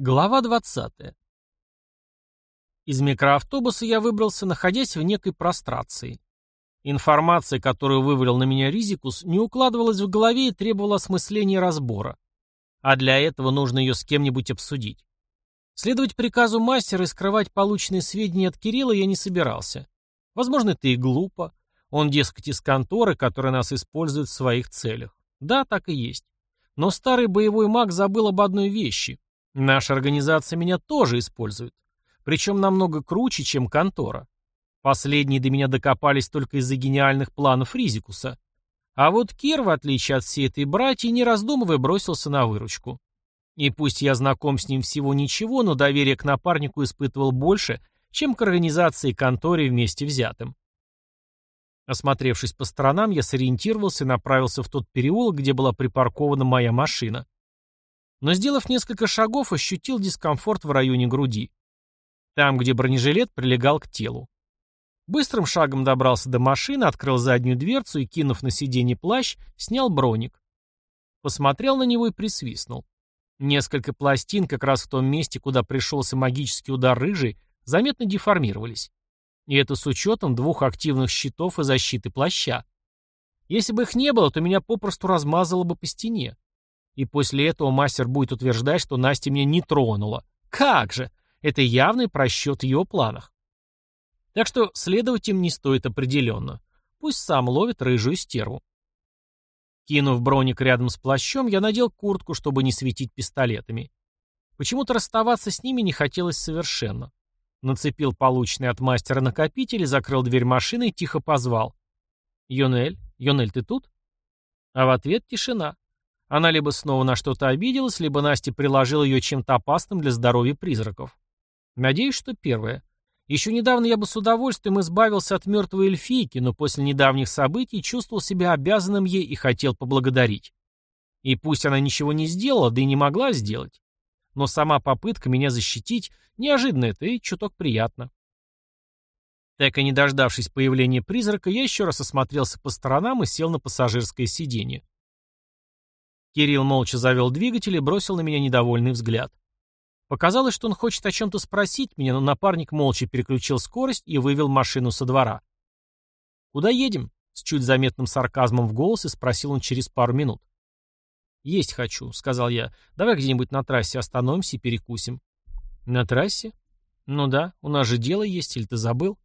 Глава 20. Из микроавтобуса я выбрался, находясь в некой прострации. Информация, которую вывалил на меня Ризикус, не укладывалась в голове и требовала осмысления и разбора. А для этого нужно ее с кем-нибудь обсудить. Следовать приказу мастера и скрывать полученные сведения от Кирилла я не собирался. Возможно, это и глупо. Он, дескать, из конторы, которая нас использует в своих целях. Да, так и есть. Но старый боевой маг забыл об одной вещи — Наша организация меня тоже использует. Причем намного круче, чем контора. Последние до меня докопались только из-за гениальных планов Ризикуса. А вот Кир, в отличие от всей этой братьи, не раздумывая, бросился на выручку. И пусть я знаком с ним всего ничего, но доверие к напарнику испытывал больше, чем к организации и конторе вместе взятым. Осмотревшись по сторонам, я сориентировался и направился в тот переулок, где была припаркована моя машина но, сделав несколько шагов, ощутил дискомфорт в районе груди. Там, где бронежилет прилегал к телу. Быстрым шагом добрался до машины, открыл заднюю дверцу и, кинув на сиденье плащ, снял броник. Посмотрел на него и присвистнул. Несколько пластин, как раз в том месте, куда пришелся магический удар рыжий, заметно деформировались. И это с учетом двух активных щитов и защиты плаща. Если бы их не было, то меня попросту размазало бы по стене. И после этого мастер будет утверждать, что Настя меня не тронула. Как же! Это явный просчет в ее планах. Так что следовать им не стоит определенно. Пусть сам ловит рыжую стерву. Кинув броник рядом с плащом, я надел куртку, чтобы не светить пистолетами. Почему-то расставаться с ними не хотелось совершенно. Нацепил полученный от мастера накопитель и закрыл дверь машины и тихо позвал. «Йонель? Йонель, ты тут?» А в ответ тишина. Она либо снова на что-то обиделась, либо Настя приложила ее чем-то опасным для здоровья призраков. Надеюсь, что первое. Еще недавно я бы с удовольствием избавился от мертвой эльфийки, но после недавних событий чувствовал себя обязанным ей и хотел поблагодарить. И пусть она ничего не сделала, да и не могла сделать. Но сама попытка меня защитить, неожиданно это и чуток приятно. Так и не дождавшись появления призрака, я еще раз осмотрелся по сторонам и сел на пассажирское сиденье. Кирилл молча завел двигатель и бросил на меня недовольный взгляд. Показалось, что он хочет о чем-то спросить меня, но напарник молча переключил скорость и вывел машину со двора. «Куда едем?» — с чуть заметным сарказмом в голосе спросил он через пару минут. «Есть хочу», — сказал я. «Давай где-нибудь на трассе остановимся и перекусим». «На трассе?» «Ну да, у нас же дело есть, или ты забыл?»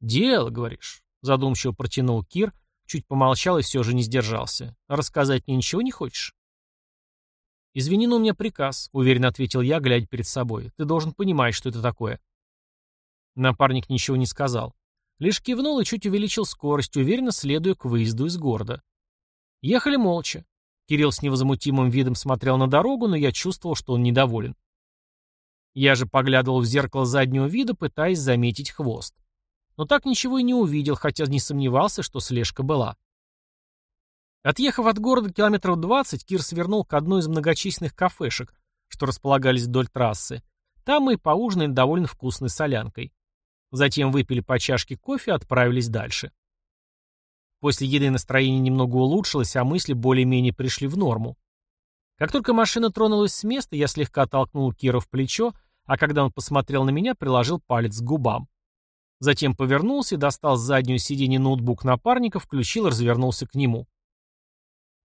«Дело, говоришь?» — задумчиво протянул Кир, Чуть помолчал и все же не сдержался. «Рассказать мне ничего не хочешь?» «Извини, но у меня приказ», — уверенно ответил я, глядя перед собой. «Ты должен понимать, что это такое». Напарник ничего не сказал. Лишь кивнул и чуть увеличил скорость, уверенно следуя к выезду из города. Ехали молча. Кирилл с невозмутимым видом смотрел на дорогу, но я чувствовал, что он недоволен. Я же поглядывал в зеркало заднего вида, пытаясь заметить хвост но так ничего и не увидел, хотя не сомневался, что слежка была. Отъехав от города километров 20, Кир свернул к одной из многочисленных кафешек, что располагались вдоль трассы. Там мы поужинали довольно вкусной солянкой. Затем выпили по чашке кофе и отправились дальше. После еды настроение немного улучшилось, а мысли более-менее пришли в норму. Как только машина тронулась с места, я слегка толкнул Кира в плечо, а когда он посмотрел на меня, приложил палец к губам. Затем повернулся и достал с заднего сиденья ноутбук напарника, включил и развернулся к нему.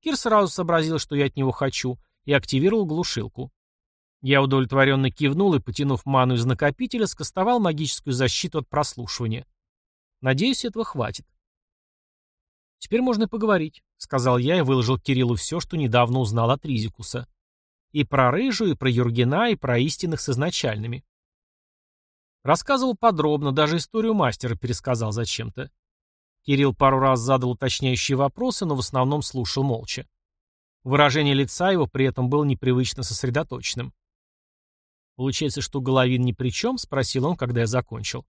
Кир сразу сообразил, что я от него хочу, и активировал глушилку. Я удовлетворенно кивнул и, потянув ману из накопителя, скостовал магическую защиту от прослушивания. Надеюсь, этого хватит. «Теперь можно поговорить», — сказал я и выложил Кириллу все, что недавно узнал от Ризикуса. И про Рыжую, и про Юргена, и про истинных с изначальными. Рассказывал подробно, даже историю мастера пересказал зачем-то. Кирилл пару раз задал уточняющие вопросы, но в основном слушал молча. Выражение лица его при этом было непривычно сосредоточенным. «Получается, что Головин ни при чем?» — спросил он, когда я закончил.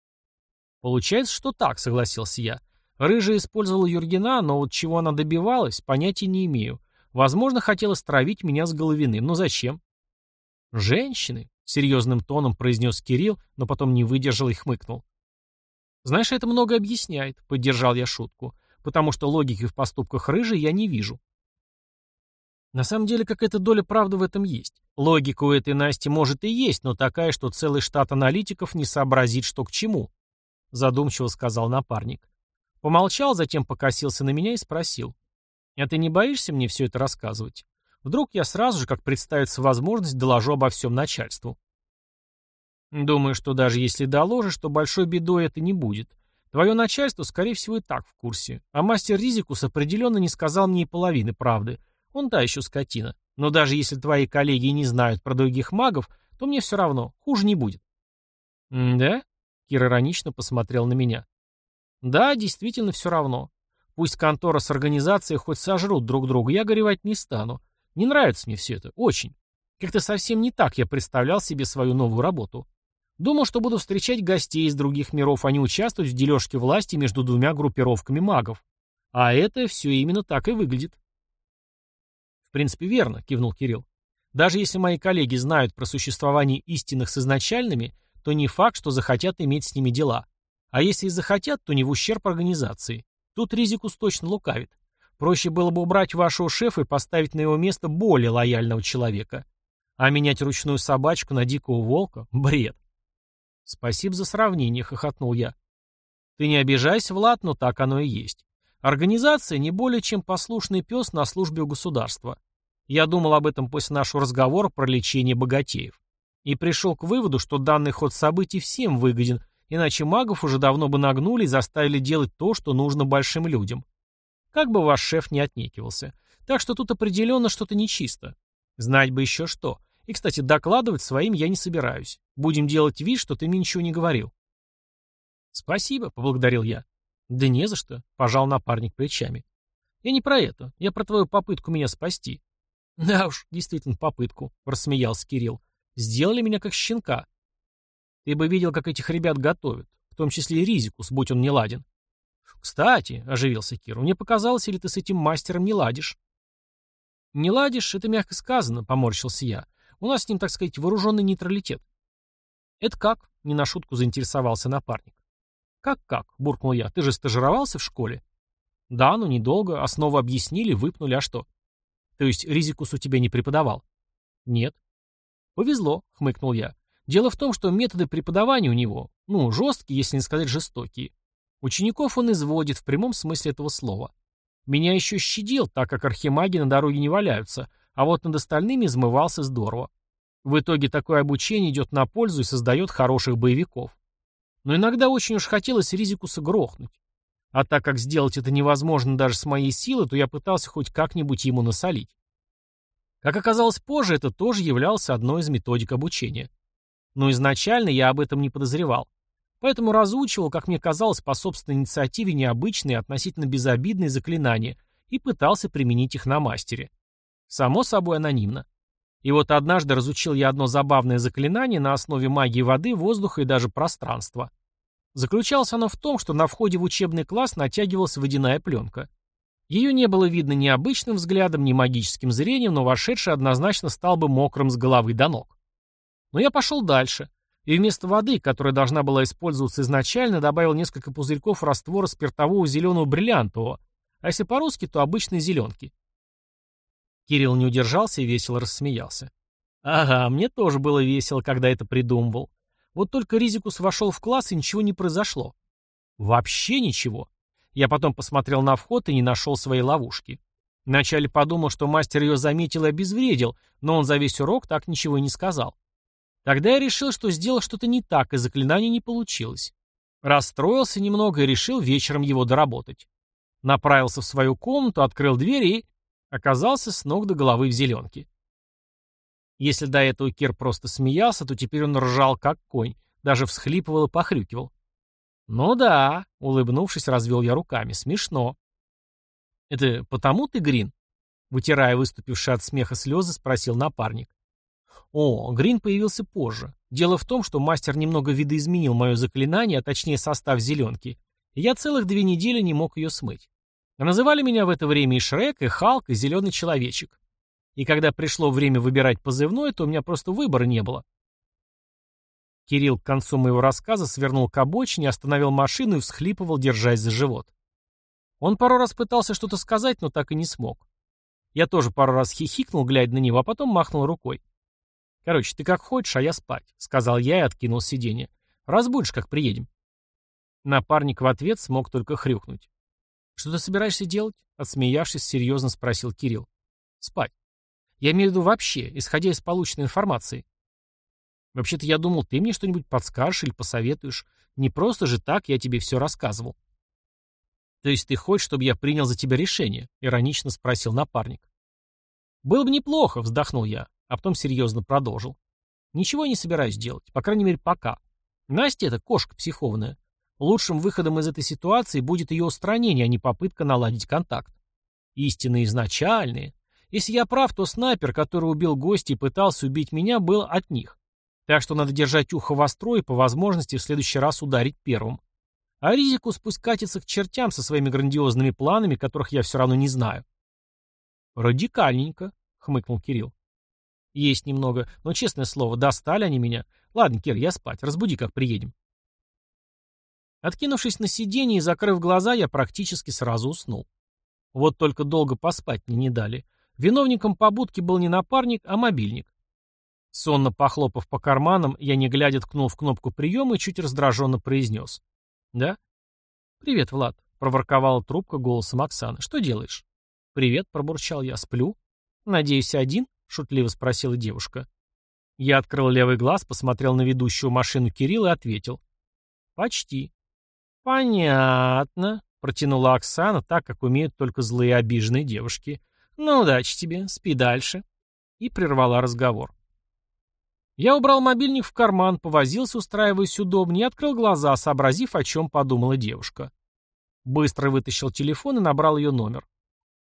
«Получается, что так», — согласился я. Рыжая использовала Юргена, но вот чего она добивалась, понятия не имею. Возможно, хотела стравить меня с Головиным, но зачем? «Женщины», — серьезным тоном произнес Кирилл, но потом не выдержал и хмыкнул. «Знаешь, это много объясняет», — поддержал я шутку, «потому что логики в поступках рыжей я не вижу». На самом деле, какая-то доля правды в этом есть. Логика у этой Насти может и есть, но такая, что целый штат аналитиков не сообразит, что к чему. Задумчиво сказал напарник. Помолчал, затем покосился на меня и спросил. А ты не боишься мне все это рассказывать? Вдруг я сразу же, как представится возможность, доложу обо всем начальству. Думаю, что даже если доложишь, то большой бедой это не будет. Твое начальство, скорее всего, и так в курсе. А мастер Ризикус определенно не сказал мне и половины правды — он та еще скотина. Но даже если твои коллеги не знают про других магов, то мне все равно, хуже не будет. «Да?» — Кир иронично посмотрел на меня. «Да, действительно все равно. Пусть контора с организацией хоть сожрут друг друга, я горевать не стану. Не нравится мне все это, очень. Как-то совсем не так я представлял себе свою новую работу. Думал, что буду встречать гостей из других миров, а не участвовать в дележке власти между двумя группировками магов. А это все именно так и выглядит принципе, верно», — кивнул Кирилл. «Даже если мои коллеги знают про существование истинных с изначальными, то не факт, что захотят иметь с ними дела. А если и захотят, то не в ущерб организации. Тут Ризикус точно лукавит. Проще было бы убрать вашего шефа и поставить на его место более лояльного человека. А менять ручную собачку на дикого волка — бред. «Спасибо за сравнение», — хохотнул я. «Ты не обижайся, Влад, но так оно и есть. Организация не более чем послушный пес на службе у государства. Я думал об этом после нашего разговора про лечение богатеев. И пришел к выводу, что данный ход событий всем выгоден, иначе магов уже давно бы нагнули и заставили делать то, что нужно большим людям. Как бы ваш шеф не отнекивался. Так что тут определенно что-то нечисто. Знать бы еще что. И, кстати, докладывать своим я не собираюсь. Будем делать вид, что ты мне ничего не говорил. Спасибо, поблагодарил я. Да не за что, пожал напарник плечами. Я не про это, я про твою попытку меня спасти. Да уж, действительно попытку, рассмеялся Кирилл. Сделали меня как щенка. Ты бы видел, как этих ребят готовят, в том числе и Ризикус, будь он не ладен. Кстати, оживился Киру, мне показалось, или ты с этим мастером не ладишь? Не ладишь, это мягко сказано, поморщился я. У нас с ним, так сказать, вооруженный нейтралитет. Это как? Не на шутку заинтересовался напарник. «Как-как?» — буркнул я. «Ты же стажировался в школе?» «Да, но недолго. Основы объяснили, выпнули, а что?» «То есть Ризикус у тебя не преподавал?» «Нет». «Повезло», — хмыкнул я. «Дело в том, что методы преподавания у него, ну, жесткие, если не сказать жестокие. Учеников он изводит в прямом смысле этого слова. Меня еще щадил, так как архимаги на дороге не валяются, а вот над остальными измывался здорово. В итоге такое обучение идет на пользу и создает хороших боевиков. Но иногда очень уж хотелось Ризикуса грохнуть. А так как сделать это невозможно даже с моей силы, то я пытался хоть как-нибудь ему насолить. Как оказалось позже, это тоже являлось одной из методик обучения. Но изначально я об этом не подозревал. Поэтому разучивал, как мне казалось, по собственной инициативе необычные, относительно безобидные заклинания и пытался применить их на мастере. Само собой анонимно. И вот однажды разучил я одно забавное заклинание на основе магии воды, воздуха и даже пространства. Заключалось оно в том, что на входе в учебный класс натягивалась водяная пленка. Ее не было видно ни обычным взглядом, ни магическим зрением, но вошедший однозначно стал бы мокрым с головы до ног. Но я пошел дальше, и вместо воды, которая должна была использоваться изначально, добавил несколько пузырьков раствора спиртового зеленого бриллиантового, а если по-русски, то обычной зеленки. Кирилл не удержался и весело рассмеялся. Ага, мне тоже было весело, когда это придумывал. Вот только Ризикус вошел в класс, и ничего не произошло. Вообще ничего. Я потом посмотрел на вход и не нашел своей ловушки. Вначале подумал, что мастер ее заметил и обезвредил, но он за весь урок так ничего и не сказал. Тогда я решил, что сделал что-то не так, и заклинание не получилось. Расстроился немного и решил вечером его доработать. Направился в свою комнату, открыл дверь и оказался с ног до головы в зеленке. Если до этого Кир просто смеялся, то теперь он ржал как конь, даже всхлипывал и похрюкивал. «Ну да», — улыбнувшись, развел я руками, — «смешно». «Это потому ты, Грин?» Вытирая выступившие от смеха слезы, спросил напарник. «О, Грин появился позже. Дело в том, что мастер немного видоизменил мое заклинание, а точнее состав зеленки, и я целых две недели не мог ее смыть. Называли меня в это время и Шрек, и Халк, и Зеленый Человечек. И когда пришло время выбирать позывной, то у меня просто выбора не было. Кирилл к концу моего рассказа свернул к обочине, остановил машину и всхлипывал, держась за живот. Он пару раз пытался что-то сказать, но так и не смог. Я тоже пару раз хихикнул, глядя на него, а потом махнул рукой. «Короче, ты как хочешь, а я спать», — сказал я и откинул сиденье. «Разбудишь, как приедем». Напарник в ответ смог только хрюкнуть. «Что ты собираешься делать?» — отсмеявшись, серьезно спросил Кирилл. «Спать. Я имею в виду вообще, исходя из полученной информации. Вообще-то я думал, ты мне что-нибудь подскажешь или посоветуешь. Не просто же так я тебе все рассказывал». «То есть ты хочешь, чтобы я принял за тебя решение?» — иронично спросил напарник. «Было бы неплохо», — вздохнул я, а потом серьезно продолжил. «Ничего я не собираюсь делать, по крайней мере, пока. Настя — это кошка психованная. Лучшим выходом из этой ситуации будет ее устранение, а не попытка наладить контакт. Истины изначальные. Если я прав, то снайпер, который убил гостя и пытался убить меня, был от них. Так что надо держать ухо востро и по возможности в следующий раз ударить первым. А Ризикус пусть катится к чертям со своими грандиозными планами, которых я все равно не знаю. «Радикальненько», — хмыкнул Кирилл. «Есть немного, но, честное слово, достали они меня. Ладно, Кир, я спать. Разбуди, как приедем». Откинувшись на сиденье и закрыв глаза, я практически сразу уснул. Вот только долго поспать мне не дали. Виновником побудки был не напарник, а мобильник. Сонно похлопав по карманам, я не глядя ткнул в кнопку приема и чуть раздраженно произнес. «Да?» «Привет, Влад», — проворковала трубка голосом Оксаны. «Что делаешь?» «Привет», — пробурчал я. «Сплю». «Надеюсь, один?» — шутливо спросила девушка. Я открыл левый глаз, посмотрел на ведущую машину Кирилла и ответил. «Почти». «Понятно», — протянула Оксана, так, как умеют только злые обиженные девушки. «Ну, удачи тебе, спи дальше». И прервала разговор. Я убрал мобильник в карман, повозился, устраиваясь удобнее, открыл глаза, сообразив, о чем подумала девушка. Быстро вытащил телефон и набрал ее номер.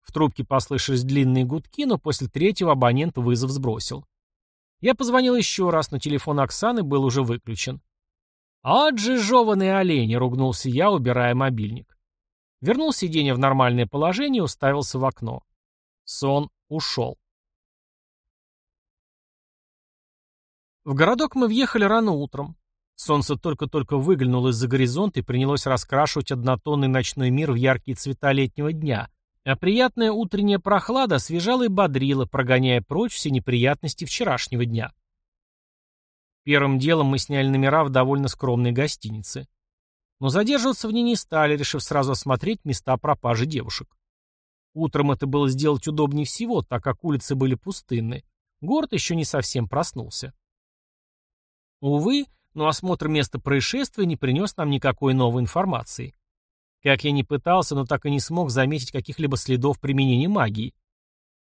В трубке послышались длинные гудки, но после третьего абонент вызов сбросил. Я позвонил еще раз, но телефон Оксаны был уже выключен. «От же жеванные олени!» — ругнулся я, убирая мобильник. Вернул сиденье в нормальное положение и уставился в окно. Сон ушел. В городок мы въехали рано утром. Солнце только-только выглянуло из-за горизонта и принялось раскрашивать однотонный ночной мир в яркие цвета летнего дня, а приятная утренняя прохлада освежала и бодрила, прогоняя прочь все неприятности вчерашнего дня. Первым делом мы сняли номера в довольно скромной гостинице. Но задерживаться в ней не стали, решив сразу осмотреть места пропажи девушек. Утром это было сделать удобнее всего, так как улицы были пустынны. Город еще не совсем проснулся. Увы, но осмотр места происшествия не принес нам никакой новой информации. Как я не пытался, но так и не смог заметить каких-либо следов применения магии.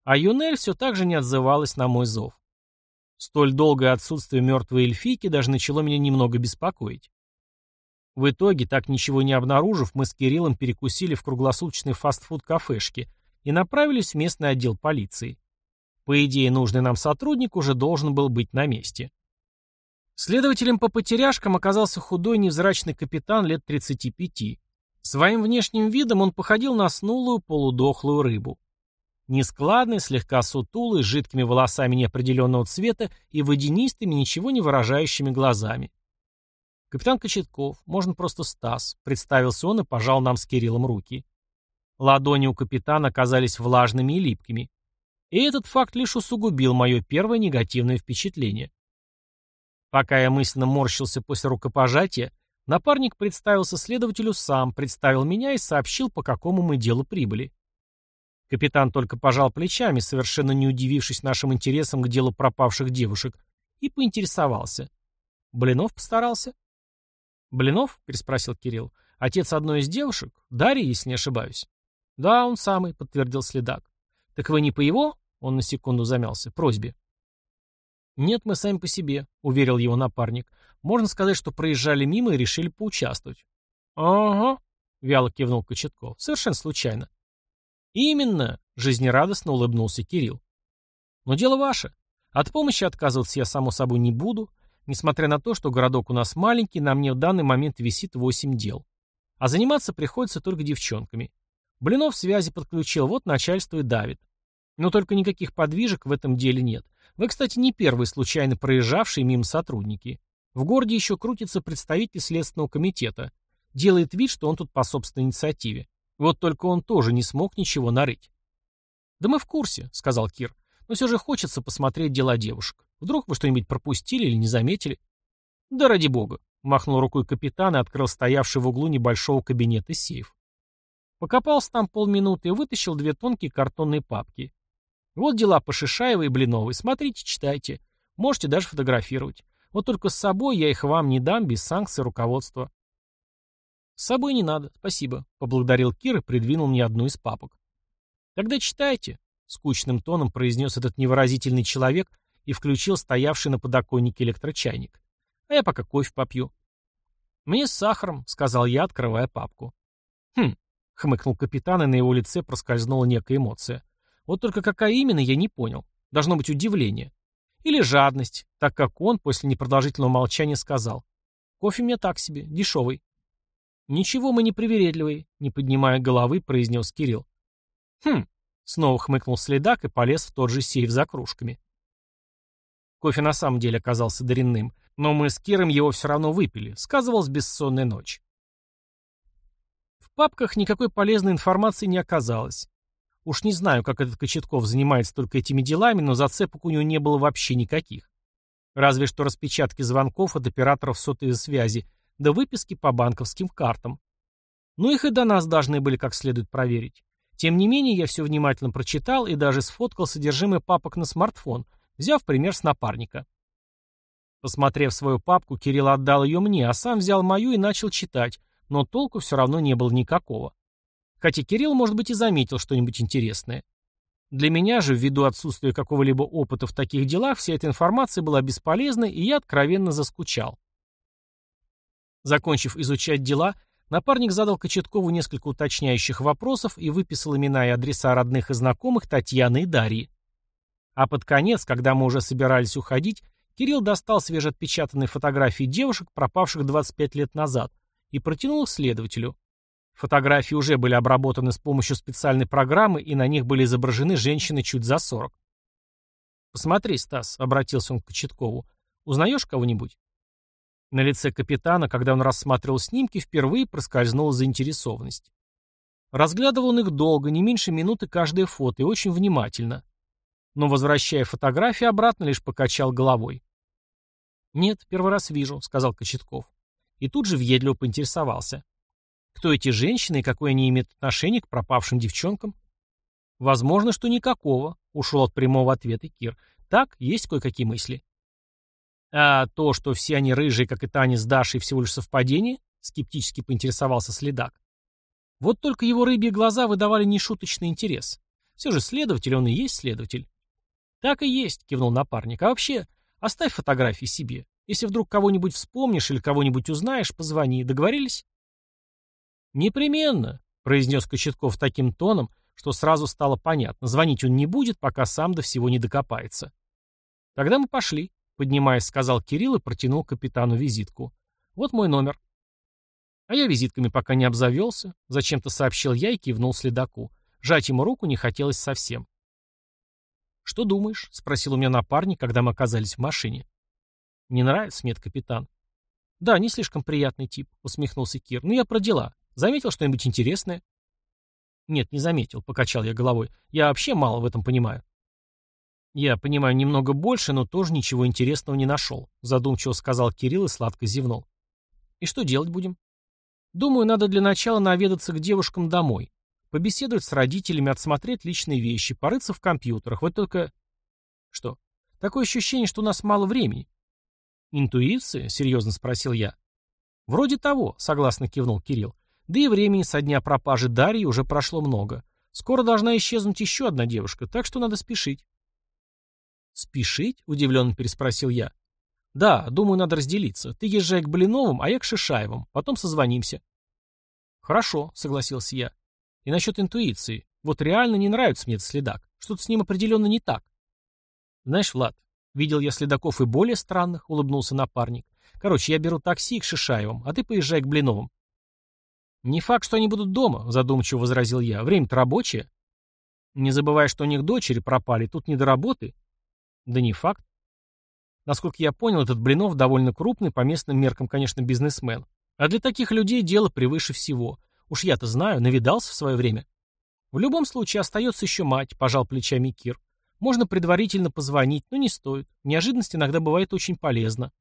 А Юнель все так же не отзывалась на мой зов. Столь долгое отсутствие мертвой эльфийки даже начало меня немного беспокоить. В итоге, так ничего не обнаружив, мы с Кириллом перекусили в круглосуточной фастфуд-кафешке и направились в местный отдел полиции. По идее, нужный нам сотрудник уже должен был быть на месте. Следователем по потеряшкам оказался худой невзрачный капитан лет 35. Своим внешним видом он походил на снулую полудохлую рыбу. Нескладный, слегка сутулый, с жидкими волосами неопределенного цвета и водянистыми, ничего не выражающими глазами. «Капитан Кочетков, можно просто Стас», — представился он и пожал нам с Кириллом руки. Ладони у капитана оказались влажными и липкими. И этот факт лишь усугубил мое первое негативное впечатление. Пока я мысленно морщился после рукопожатия, напарник представился следователю сам, представил меня и сообщил, по какому мы делу прибыли. Капитан только пожал плечами, совершенно не удивившись нашим интересам к делу пропавших девушек, и поинтересовался. «Блинов постарался?» «Блинов?» — переспросил Кирилл. «Отец одной из девушек? Дарья, если не ошибаюсь». «Да, он самый», — подтвердил следак. «Так вы не по его?» — он на секунду замялся. «Просьбе». «Нет, мы сами по себе», — уверил его напарник. «Можно сказать, что проезжали мимо и решили поучаствовать». «Ага», — вяло кивнул Кочетков. «Совершенно случайно». «Именно!» — жизнерадостно улыбнулся Кирилл. «Но дело ваше. От помощи отказываться я, само собой, не буду. Несмотря на то, что городок у нас маленький, на мне в данный момент висит восемь дел. А заниматься приходится только девчонками. Блинов связи подключил, вот начальство и давит. Но только никаких подвижек в этом деле нет. Вы, кстати, не первые случайно проезжавшие мимо сотрудники. В городе еще крутится представитель Следственного комитета. Делает вид, что он тут по собственной инициативе. Вот только он тоже не смог ничего нарыть. «Да мы в курсе», — сказал Кир. «Но все же хочется посмотреть дела девушек. Вдруг вы что-нибудь пропустили или не заметили?» «Да ради бога», — махнул рукой капитан и открыл стоявший в углу небольшого кабинета сейф. Покопался там полминуты и вытащил две тонкие картонные папки. Вот дела по Шишаевой и Блиновой. Смотрите, читайте. Можете даже фотографировать. Вот только с собой я их вам не дам без санкций руководства. С собой не надо, спасибо, поблагодарил Кир и придвинул мне одну из папок. Тогда читайте, скучным тоном произнес этот невыразительный человек и включил стоявший на подоконнике электрочайник. А я пока кофе попью. Мне с сахаром, сказал я, открывая папку. Хм, хмыкнул капитан, и на его лице проскользнула некая эмоция. Вот только какая именно, я не понял. Должно быть удивление. Или жадность, так как он после непродолжительного молчания сказал. Кофе мне так себе, дешевый. Ничего мы не привередливые, не поднимая головы, произнес Кирилл. Хм, снова хмыкнул следак и полез в тот же сейф за кружками. Кофе на самом деле оказался дрянным, но мы с Киром его все равно выпили, сказывалась бессонная ночь. В папках никакой полезной информации не оказалось. Уж не знаю, как этот Кочетков занимается только этими делами, но зацепок у него не было вообще никаких. Разве что распечатки звонков от операторов сотовой связи, да выписки по банковским картам. Ну их и до нас должны были как следует проверить. Тем не менее, я все внимательно прочитал и даже сфоткал содержимое папок на смартфон, взяв пример с напарника. Посмотрев свою папку, Кирилл отдал ее мне, а сам взял мою и начал читать, но толку все равно не было никакого. Хотя Кирилл, может быть, и заметил что-нибудь интересное. Для меня же, ввиду отсутствия какого-либо опыта в таких делах, вся эта информация была бесполезна, и я откровенно заскучал. Закончив изучать дела, напарник задал Кочеткову несколько уточняющих вопросов и выписал имена и адреса родных и знакомых Татьяны и Дарьи. А под конец, когда мы уже собирались уходить, Кирилл достал свежеотпечатанные фотографии девушек, пропавших 25 лет назад, и протянул их следователю. Фотографии уже были обработаны с помощью специальной программы, и на них были изображены женщины чуть за 40. «Посмотри, Стас», — обратился он к Кочеткову, — «узнаешь кого-нибудь?» На лице капитана, когда он рассматривал снимки, впервые проскользнула заинтересованность. Разглядывал он их долго, не меньше минуты каждое фото, и очень внимательно. Но, возвращая фотографии обратно, лишь покачал головой. «Нет, первый раз вижу», — сказал Кочетков. И тут же въедливо поинтересовался. Кто эти женщины и какое они имеют отношение к пропавшим девчонкам? Возможно, что никакого, ушел от прямого ответа Кир. Так, есть кое-какие мысли. А то, что все они рыжие, как и Таня с Дашей, всего лишь совпадение, скептически поинтересовался следак. Вот только его рыбьи глаза выдавали нешуточный интерес. Все же следователь, он и есть следователь. Так и есть, кивнул напарник. А вообще, оставь фотографии себе. Если вдруг кого-нибудь вспомнишь или кого-нибудь узнаешь, позвони. Договорились? «Непременно», — произнес Кочетков таким тоном, что сразу стало понятно, звонить он не будет, пока сам до всего не докопается. «Тогда мы пошли», — поднимаясь, сказал Кирилл и протянул капитану визитку. «Вот мой номер». А я визитками пока не обзавелся, зачем-то сообщил я и кивнул следаку. Жать ему руку не хотелось совсем. «Что думаешь?» — спросил у меня напарник, когда мы оказались в машине. «Не нравится мне капитан». «Да, не слишком приятный тип», — усмехнулся Кир. «Ну я про дела. Заметил что-нибудь интересное? Нет, не заметил, покачал я головой. Я вообще мало в этом понимаю. Я понимаю немного больше, но тоже ничего интересного не нашел, задумчиво сказал Кирилл и сладко зевнул. И что делать будем? Думаю, надо для начала наведаться к девушкам домой. Побеседовать с родителями, отсмотреть личные вещи, порыться в компьютерах. Вот только... Что? Такое ощущение, что у нас мало времени. Интуиция? Серьезно спросил я. Вроде того, согласно кивнул Кирилл. Да и времени со дня пропажи Дарьи уже прошло много. Скоро должна исчезнуть еще одна девушка, так что надо спешить. «Спешить?» — удивленно переспросил я. «Да, думаю, надо разделиться. Ты езжай к Блиновым, а я к Шишаевым. Потом созвонимся». «Хорошо», — согласился я. «И насчет интуиции. Вот реально не нравится мне этот следак. Что-то с ним определенно не так». «Знаешь, Влад, видел я следаков и более странных», — улыбнулся напарник. «Короче, я беру такси к Шишаевым, а ты поезжай к Блиновым. «Не факт, что они будут дома», — задумчиво возразил я. «Время-то рабочее». «Не забывай, что у них дочери пропали, тут не до работы». «Да не факт». Насколько я понял, этот Блинов довольно крупный, по местным меркам, конечно, бизнесмен. А для таких людей дело превыше всего. Уж я-то знаю, навидался в свое время. В любом случае остается еще мать, пожал плечами Кир. Можно предварительно позвонить, но не стоит. Неожиданность иногда бывает очень полезна.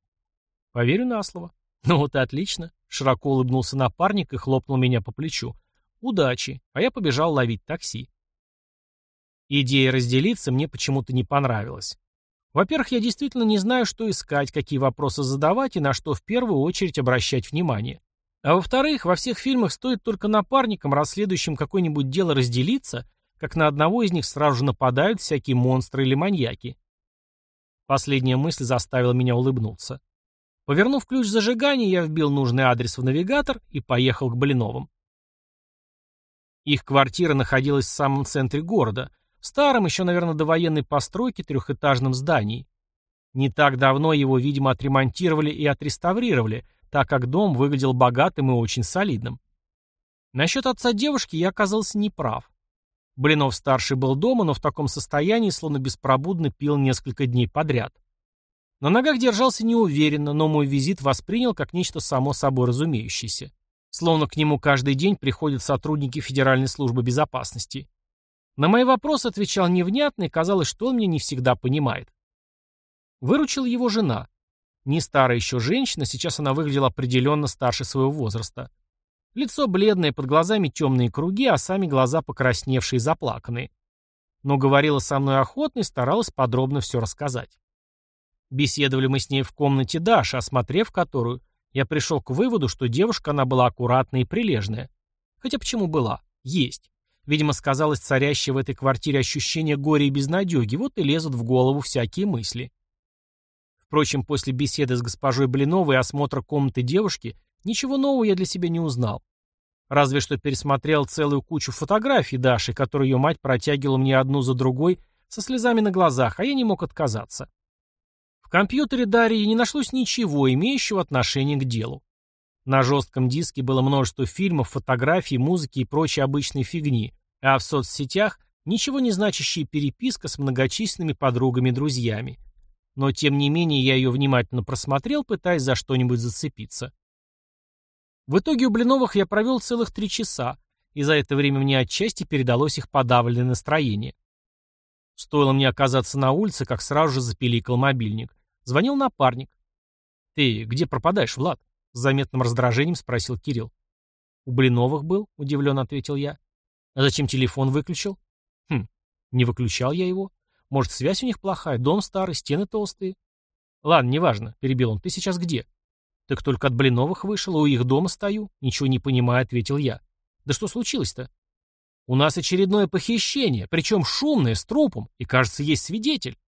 Поверю на слово. Ну вот и отлично. Широко улыбнулся напарник и хлопнул меня по плечу. Удачи. А я побежал ловить такси. Идея разделиться мне почему-то не понравилась. Во-первых, я действительно не знаю, что искать, какие вопросы задавать и на что в первую очередь обращать внимание. А во-вторых, во всех фильмах стоит только напарникам, расследующим какое-нибудь дело, разделиться, как на одного из них сразу же нападают всякие монстры или маньяки. Последняя мысль заставила меня улыбнуться. Повернув ключ зажигания, я вбил нужный адрес в навигатор и поехал к Блиновым. Их квартира находилась в самом центре города, в старом, еще, наверное, до военной постройки трехэтажном здании. Не так давно его, видимо, отремонтировали и отреставрировали, так как дом выглядел богатым и очень солидным. Насчет отца девушки я оказался неправ. Блинов-старший был дома, но в таком состоянии, словно беспробудно пил несколько дней подряд. На ногах держался неуверенно, но мой визит воспринял как нечто само собой разумеющееся. Словно к нему каждый день приходят сотрудники Федеральной службы безопасности. На мои вопросы отвечал невнятно, и казалось, что он меня не всегда понимает. Выручила его жена. Не старая еще женщина, сейчас она выглядела определенно старше своего возраста. Лицо бледное, под глазами темные круги, а сами глаза покрасневшие и заплаканные. Но говорила со мной охотно и старалась подробно все рассказать. Беседовали мы с ней в комнате Даши, осмотрев которую, я пришел к выводу, что девушка она была аккуратная и прилежная. Хотя почему была? Есть. Видимо, сказалось царящее в этой квартире ощущение горя и безнадеги, вот и лезут в голову всякие мысли. Впрочем, после беседы с госпожой Блиновой и осмотра комнаты девушки, ничего нового я для себя не узнал. Разве что пересмотрел целую кучу фотографий Даши, которые ее мать протягивала мне одну за другой, со слезами на глазах, а я не мог отказаться. Компьютере Дарьи не нашлось ничего, имеющего отношение к делу. На жестком диске было множество фильмов, фотографий, музыки и прочей обычной фигни, а в соцсетях ничего не значащая переписка с многочисленными подругами и друзьями но тем не менее я ее внимательно просмотрел, пытаясь за что-нибудь зацепиться. В итоге у Блиновых я провел целых три часа, и за это время мне отчасти передалось их подавленное настроение. Стоило мне оказаться на улице, как сразу же запиликал мобильник. Звонил напарник. «Ты где пропадаешь, Влад?» С заметным раздражением спросил Кирилл. «У Блиновых был», — удивленно ответил я. «А зачем телефон выключил?» «Хм, не выключал я его. Может, связь у них плохая, дом старый, стены толстые. Ладно, неважно, перебил он. Ты сейчас где? Так только от Блиновых вышел, у их дома стою. Ничего не понимая, ответил я. Да что случилось-то? У нас очередное похищение, причем шумное, с трупом, и, кажется, есть свидетель.